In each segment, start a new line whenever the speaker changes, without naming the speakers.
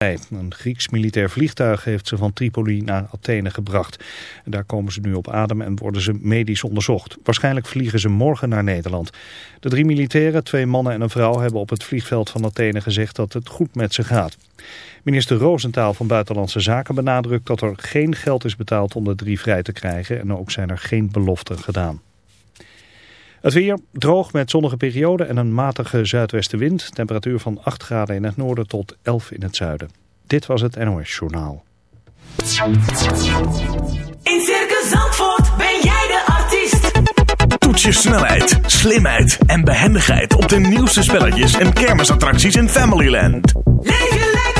Een Grieks militair vliegtuig heeft ze van Tripoli naar Athene gebracht. Daar komen ze nu op adem en worden ze medisch onderzocht. Waarschijnlijk vliegen ze morgen naar Nederland. De drie militairen, twee mannen en een vrouw, hebben op het vliegveld van Athene gezegd dat het goed met ze gaat. Minister Roosentaal van Buitenlandse Zaken benadrukt dat er geen geld is betaald om de drie vrij te krijgen en ook zijn er geen beloften gedaan. Het weer droog met zonnige perioden en een matige zuidwestenwind. Temperatuur van 8 graden in het noorden tot 11 in het zuiden. Dit was het NOS Journaal.
In Circus Zandvoort ben jij de artiest.
Toets je snelheid, slimheid en behendigheid op de nieuwste spelletjes en kermisattracties in Familyland.
Leef lekker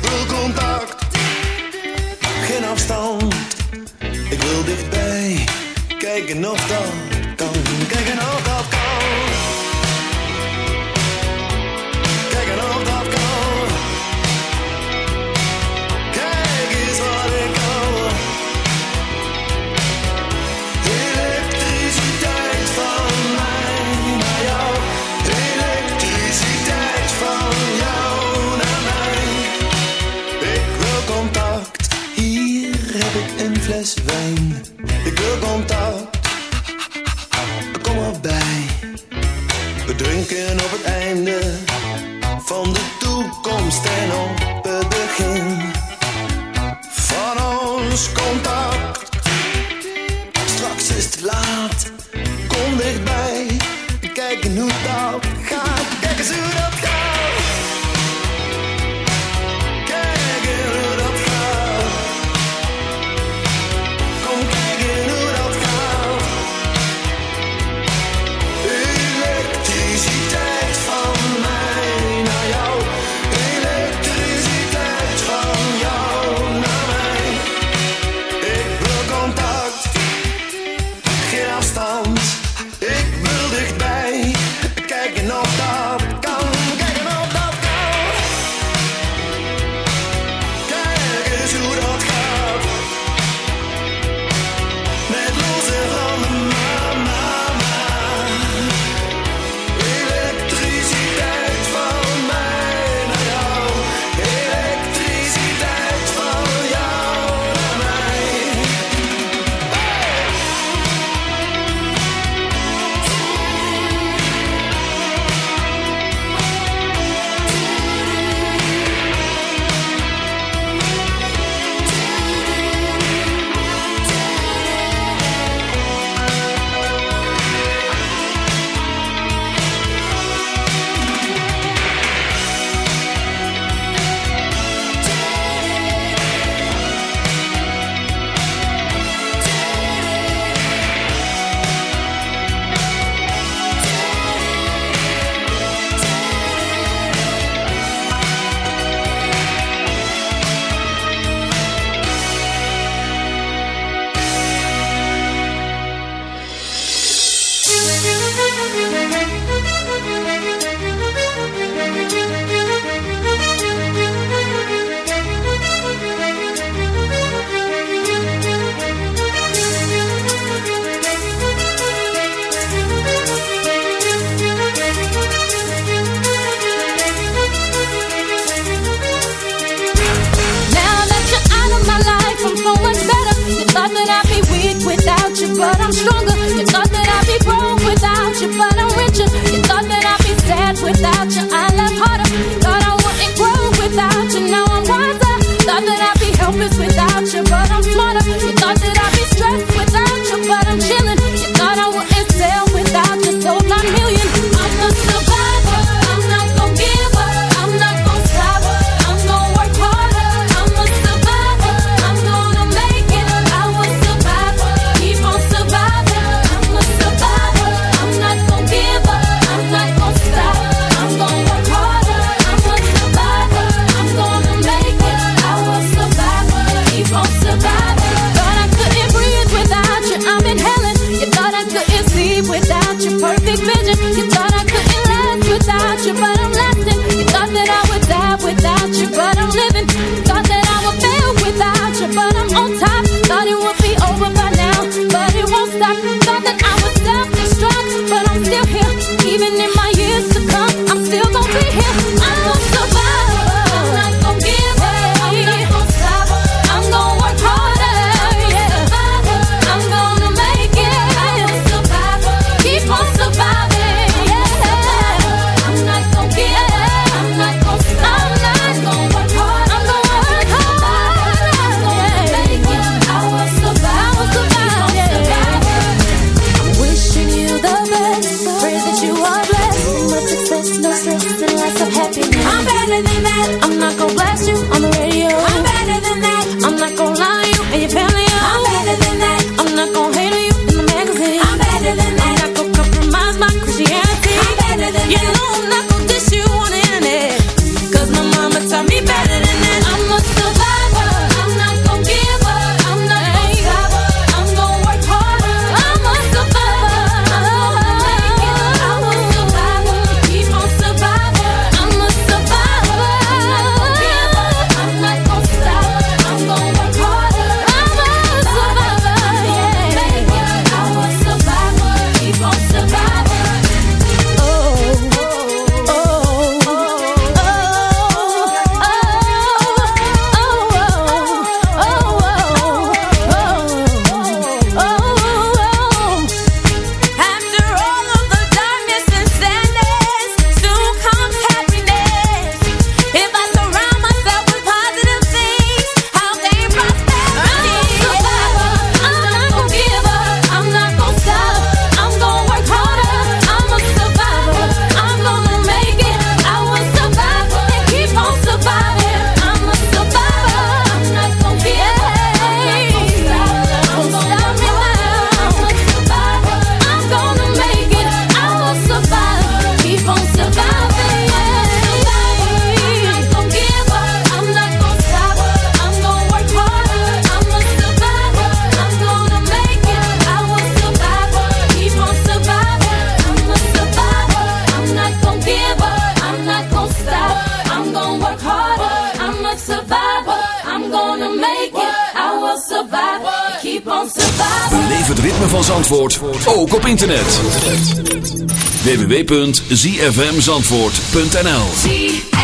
wil contact, geen afstand. Ik wil dichtbij, kijken of dat kan, kijken of dat kan. fles. Ik wil contact
www.zfmzandvoort.nl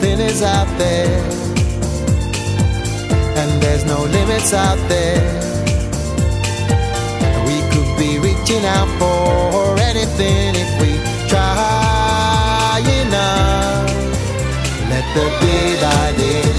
nothing is out
there. And there's no limits out there.
We could be reaching out for anything if we try enough. Let the day by day.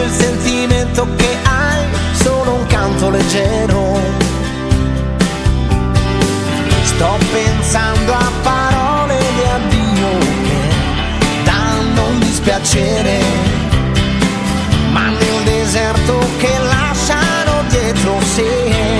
Forse il sentimento che hai sono un canto leggero. Sto pensando a parole di addio che danno un dispiacere, ma nel deserto che lasciano dietro sé.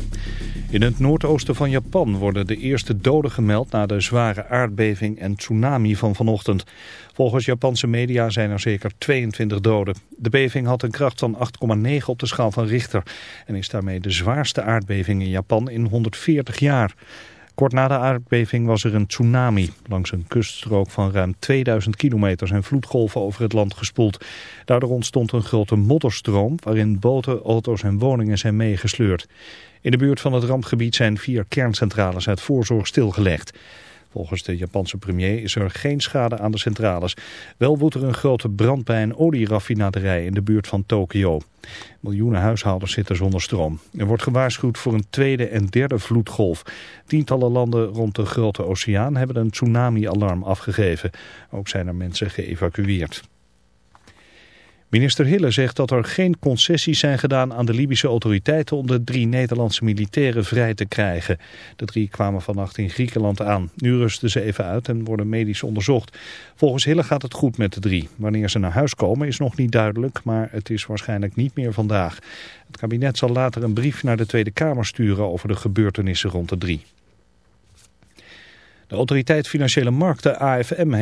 In het noordoosten van Japan worden de eerste doden gemeld na de zware aardbeving en tsunami van vanochtend. Volgens Japanse media zijn er zeker 22 doden. De beving had een kracht van 8,9 op de schaal van Richter en is daarmee de zwaarste aardbeving in Japan in 140 jaar. Kort na de aardbeving was er een tsunami. Langs een kuststrook van ruim 2000 kilometer zijn vloedgolven over het land gespoeld. Daardoor ontstond een grote modderstroom waarin boten, auto's en woningen zijn meegesleurd. In de buurt van het rampgebied zijn vier kerncentrales uit voorzorg stilgelegd. Volgens de Japanse premier is er geen schade aan de centrales. Wel woedt er een grote brand bij een olieraffinaderij in de buurt van Tokio. Miljoenen huishoudens zitten zonder stroom. Er wordt gewaarschuwd voor een tweede en derde vloedgolf. Tientallen landen rond de Grote Oceaan hebben een tsunami-alarm afgegeven. Ook zijn er mensen geëvacueerd. Minister Hille zegt dat er geen concessies zijn gedaan aan de Libische autoriteiten om de drie Nederlandse militairen vrij te krijgen. De drie kwamen vannacht in Griekenland aan. Nu rusten ze even uit en worden medisch onderzocht. Volgens Hille gaat het goed met de drie. Wanneer ze naar huis komen is nog niet duidelijk, maar het is waarschijnlijk niet meer vandaag. Het kabinet zal later een brief naar de Tweede Kamer sturen over de gebeurtenissen rond de drie. De autoriteit Financiële Markten, AFM, heeft